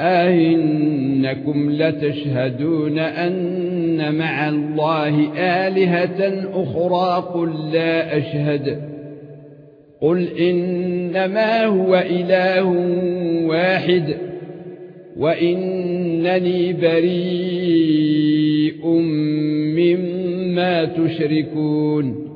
أئنكم لتشهدون أن مع الله آلهة أخرى قل لا أشهد قل إنما هو إله واحد وإنني بريء مما تشركون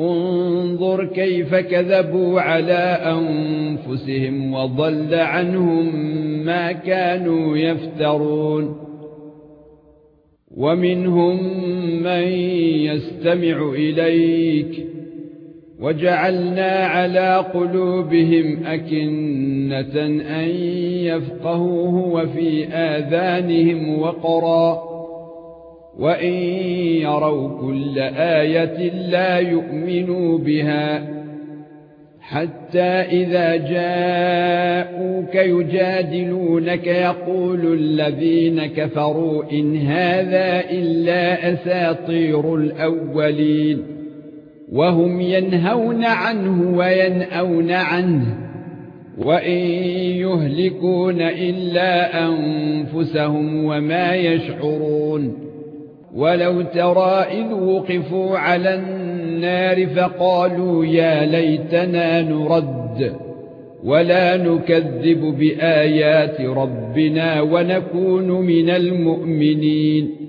انظر كيف كذبوا على أنفسهم وضل عنهم ما كانوا يفترون. ومنهم من يستمع إليك. وجعلنا على قلوبهم أكنة أن يفقهوه وفي آذانهم وقرا. وان يروا كل إيه لا يؤمنوا بها حتى اذا جاءوك يجادلونك يقول الذين كفروا ان هذا الا اساطير الاولين وهم ينهون عنه وينأون عنه وان يهلكون الا انفسهم وما يشعرون ولو ترى إذ وقفوا على النار فقالوا يا ليتنا نرد ولا نكذب بآيات ربنا ونكون من المؤمنين.